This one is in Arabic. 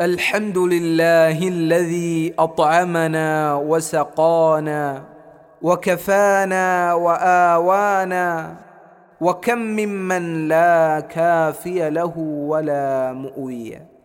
الحمد لله الذي أطعمنا وسقانا وكفانا وآوانا وكم ممن لا كافي له ولا مؤوي.